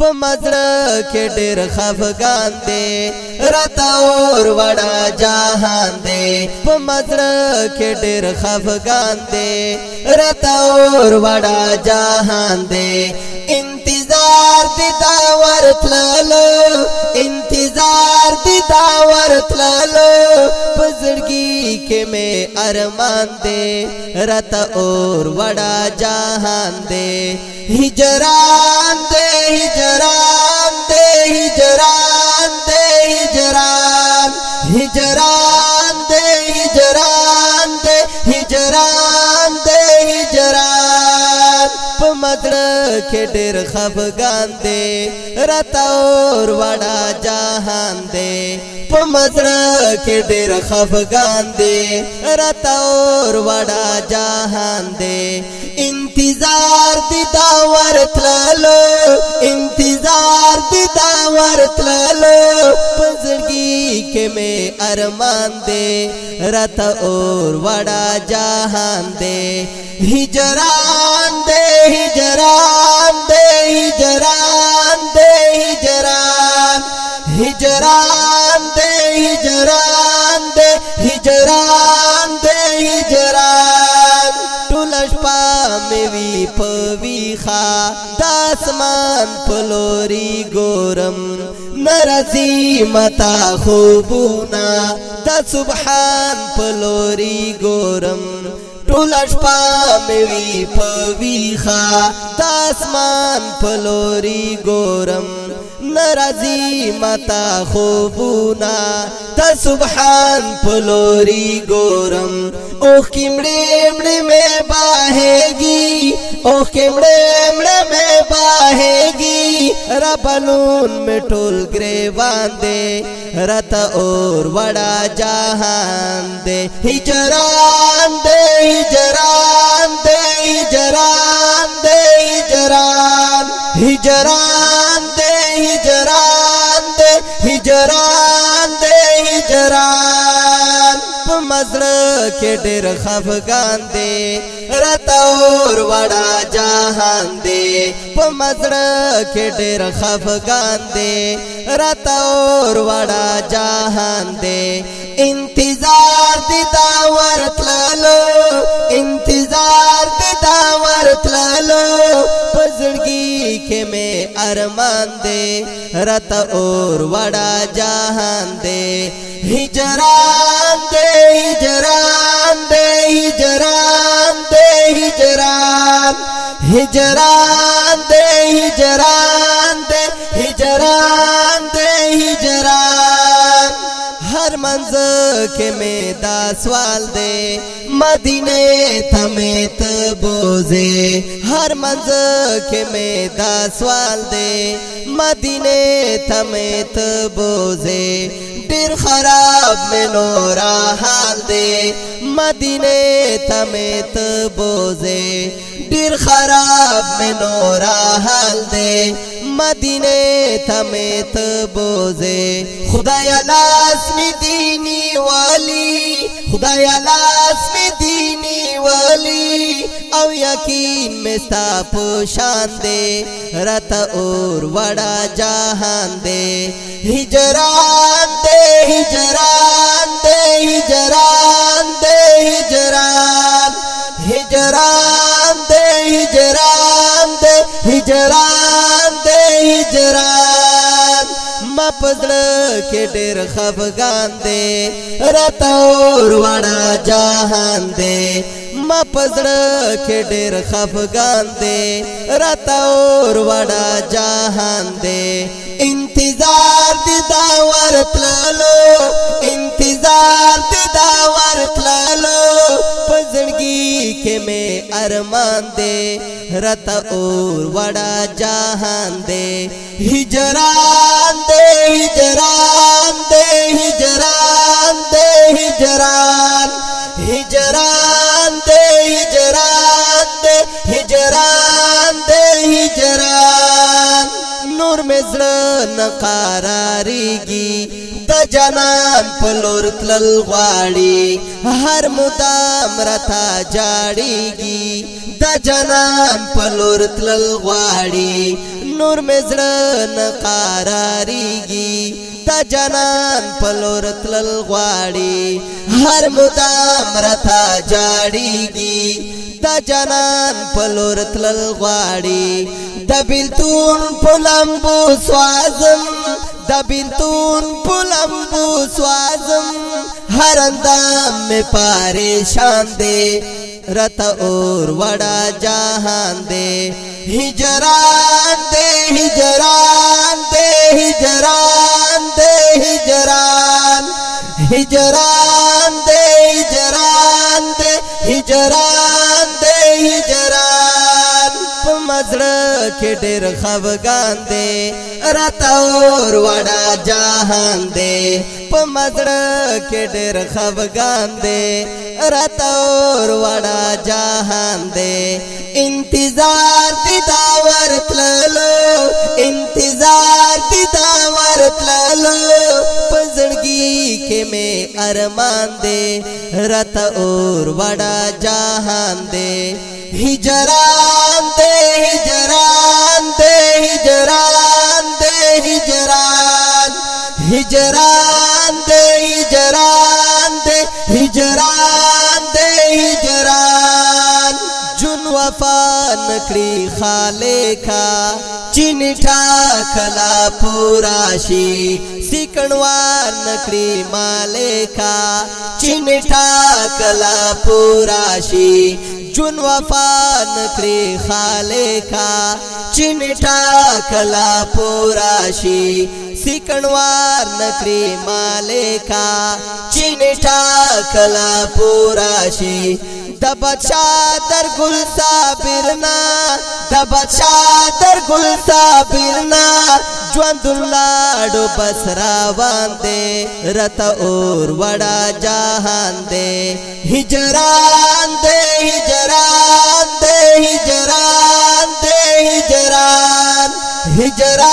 مطلب خب گان دے وڑا جہان دے پتر کڈر خب گان دے اور وڑا جہان دے انتظار دیتا وارت انتظار دیتا وارتلا ارمان دے رت اور وڑا جہان دے ہجران دے ہجران دے ہجران دے ہجران ہجران دے ہجران دے ہجران دے ہجران پمدڑ کے ڈر خب دے رت اور وڑا جہان دے مزر کے دیر خب گان دے رت اور وڑا جہان دے انتظار درت لو انتظار درت لوز گی کے میں ارمان دے رتا اور وڑا جہان دے ہجران دے ہجران دے ہجران هجران دے هجران دے هجران ټولش پامې وی پوي خا د اسمان پلوري ګورم نرزي متا خوبونا د سبحان پلوري ګورم ټولش پامې وی پوي خا د اسمان پلوري ګورم نرازی متا خوبونا تا سبحان پلوری گورم اوخ کی مڑے مڑے میں باہے گی اوخ کی مڑے میں باہے گی ربلون بلون ٹول گرے باندے رت اور وڑا جہان دے ہجران دے ہجران دے ہجران دے جران ہجران هجران دې هجران په مزړه کې ډېر خفقان دې رتاور وڑا جهان دې په مزړه کې ډېر خفقان دې رتاور وڑا جهان دې انتظار دې دا ورتللو انتظار میں ارمان دے رت اور وڑا جہان دے ہجران ہجران دے دے ہجران دے ہجران ہجران دے ہجران منځ کې مې دا سوال دی مدینه ته مې ته بوزه هر منځ کې مې دا سوال دی مدینه ته مې ته بوزه ډیر خراب مې نورا حال دی مدینه ته مې ته بوزه ډیر خراب مې نورا حال دی مدینے تمہیں تبوزے خدایا لاس میں دینی والی خدایا لاس میں دینی والی او یقین میں ستا پوشان دے رت اور وڑا جہان دے ہجران دے ہجران دے ہجران دے ہجران ہجران پزړه کې ډېر خفغان دې راته ور وړا جهان دې ما پزړه کې ډېر خفغان دې راته ور وړا جهان دې انتظار دې دا ورتللو انتظار دې دا ورتللو پزړګي کې مې ارمان دې راته ور وړا جهان دې هجران دے هجران دے هجران دے هجران هجران دے هجران دے هجران دے هجران نور مزړه نقراریږي د جنان په لور تلل غواړي هر مدام رتا جاړيږي د جنان په لور تلل غواړي نور مزړه نه قراریږي تا جنان په لور تلل غواړي هر مدام رتا جاړيږي تا جنان په لور تلل غواړي د بلتون په لمبو سوازم د بلتون په لمبو سوازم هر اندام مې پاره شان دې رتا اور وڑا جهان دې ہجران دے ہجران دے ہجران دے ہجران ہجران دے ہجران دے ہجران دے ہجران پمزڑ کے ڈر خوف گان دے رات اور وڑا جہان دے پمزڑ کے ڈر خوف گان دے رات اور وڑا جہان دے انتظار دی تا ورت لالو انتظار دی تا ورت لالو پزړګي کې مې ارمان دې رات اور وڑا جهان دې هجران دې وفا نکړي خالقا چنټا کلا پورا شي سکڼوار نکړي مالکا چنټا کلا پورا شي جون وفا نکړي خالقا چنټا کلا پورا شي سکڼوار نکړي مالکا چنټا کلا پورا شي दादर गुल सां बिर दॿ शा तर गुला बिर ज्वंदाड बसरे रत और वड़ा जहांदे हिजरान हिजरानजरान हिजर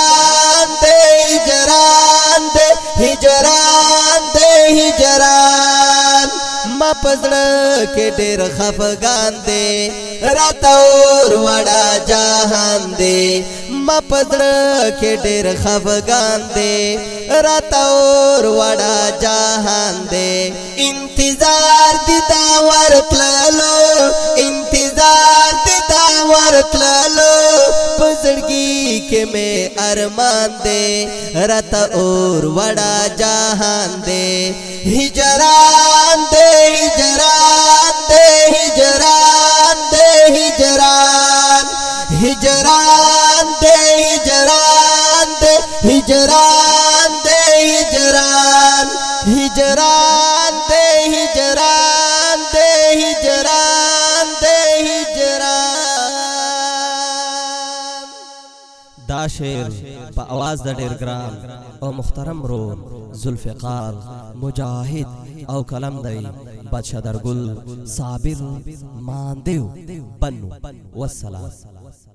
پزړه کې ډېر خفقان دي راتور وړا جهان دي ما پزړه کې ډېر خفقان دي راتور وړا جهان دي انتظار دي دا ورتللو انتظار دي دا ورتللو پزړګي کې مې ارمان دي راتا اور وړا جهان دي ہجران دے ہجران دے ہجران دے ہجران ہجران دے ہجران دے ہجران دے ہجران ہجران دے ہجران دے ہجران دے ہجران دا شیر پا آواز دا ڈیر گرام او محترم رو زلفقار مجاهد او کلم دی بادشاہ درگل صابر مان دیو بنو والسلام